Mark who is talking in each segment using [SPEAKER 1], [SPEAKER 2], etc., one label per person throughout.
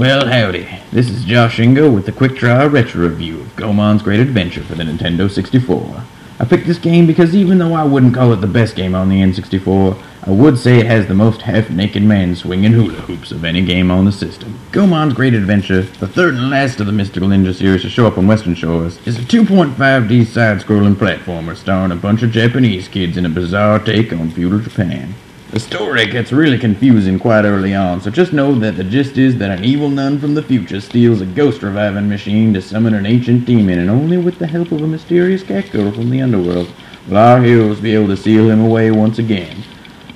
[SPEAKER 1] Well, howdy. This is Josh Ingo with the Quick Draw Retro Review of Goemon's Great Adventure for the Nintendo 64. I picked this game because even though I wouldn't call it the best game on the N64, I would say it has the most half-naked man swinging hula hoops of any game on the system. Goemon's Great Adventure, the third and last of the Mystical Ninja series to show up on Western Shores, is a 2.5D side-scrolling platformer starring a bunch of Japanese kids in a bizarre take on feudal Japan. The story gets really confusing quite early on, so just know that the gist is that an evil nun from the future steals a ghost reviving machine to summon an ancient demon, and only with the help of a mysterious cat girl from the underworld will our heroes be able to seal him away once again.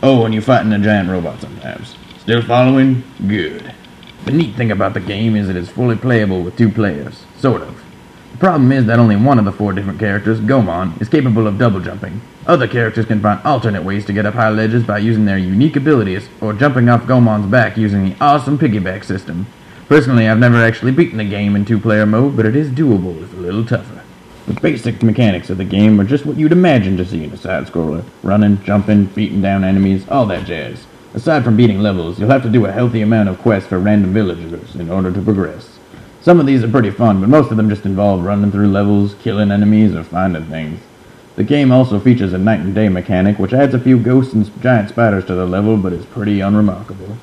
[SPEAKER 1] Oh, and you're fighting a giant robot sometimes. Still following? Good. The neat thing about the game is that it is fully playable with two players. Sort of. The problem is that only one of the four different characters, Goemon, is capable of double jumping. Other characters can find alternate ways to get up high ledges by using their unique abilities, or jumping off Goemon's back using the awesome piggyback system. Personally, I've never actually beaten the game in two-player mode, but it is doable if a little tougher. The basic mechanics of the game are just what you'd imagine to see in a side-scroller. Running, jumping, beating down enemies, all that jazz. Aside from beating levels, you'll have to do a healthy amount of quests for random villagers in order to progress. Some of these are pretty fun, but most of them just involve running through levels, killing enemies, or finding things. The game also features a night and day mechanic, which adds a few ghosts and giant spiders to the level, but is pretty unremarkable.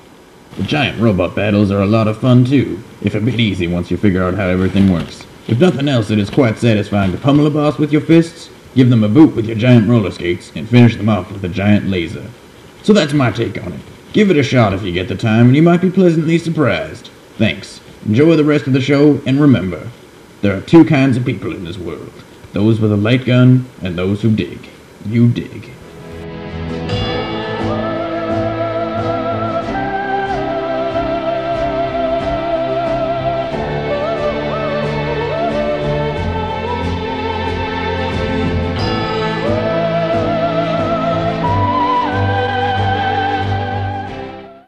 [SPEAKER 1] The giant robot battles are a lot of fun too, if a bit easy once you figure out how everything works. If nothing else, it is quite satisfying to pummel a boss with your fists, give them a boot with your giant roller skates, and finish them off with a giant laser. So that's my take on it. Give it a shot if you get the time, and you might be pleasantly surprised. Thanks. Enjoy the rest of the show, and remember, there are two kinds of people in this world those with a light gun and those who dig. You dig.